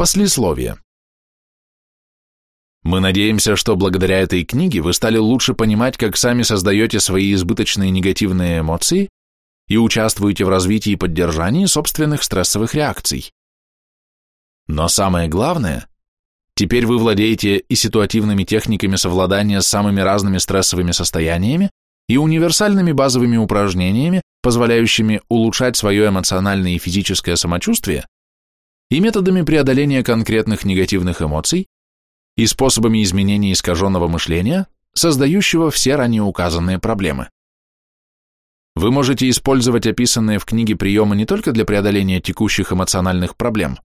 Послесловие. Мы надеемся, что благодаря этой книге вы стали лучше понимать, как сами создаете свои избыточные негативные эмоции и участвуете в развитии и поддержании собственных стрессовых реакций. Но самое главное, теперь вы владеете и ситуативными техниками совладания с самыми разными стрессовыми состояниями, и универсальными базовыми упражнениями, позволяющими улучшать свое эмоциональное и физическое самочувствие, и методами преодоления конкретных негативных эмоций, и способами изменения искаженного мышления, создающего все ранее указанные проблемы. Вы можете использовать описанные в книге приемы не только для преодоления текущих эмоциональных проблем,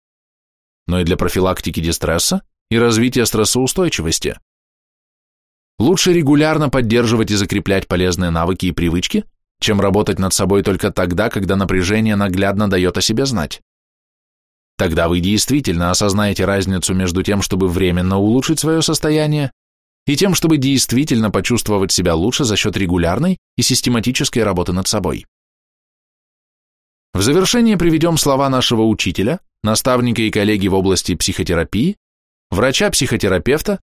но и для профилактики дистресса и развития стрессоустойчивости. Лучше регулярно поддерживать и закреплять полезные навыки и привычки, чем работать над собой только тогда, когда напряжение наглядно дает о себе знать. Тогда вы действительно осознаете разницу между тем, чтобы временно улучшить свое состояние, и тем, чтобы действительно почувствовать себя лучше за счет регулярной и систематической работы над собой. В завершение приведем слова нашего учителя, наставника и коллеги в области психотерапии, врача-психотерапевта,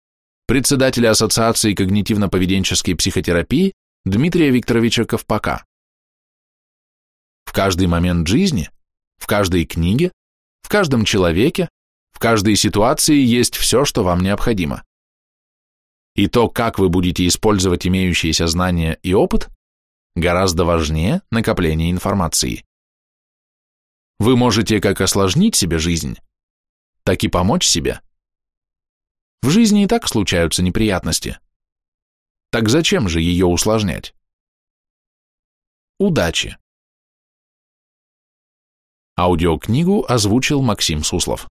председателя Ассоциации когнитивно-поведенческой психотерапии Дмитрия Викторовича Ковпака. В каждый момент жизни, в каждой книге, каждом человеке, в каждой ситуации есть все, что вам необходимо. И то, как вы будете использовать имеющиеся знания и опыт, гораздо важнее накопления информации. Вы можете как осложнить себе жизнь, так и помочь себе. В жизни и так случаются неприятности. Так зачем же ее усложнять? Удачи! Аудиокнигу озвучил Максим Суслов.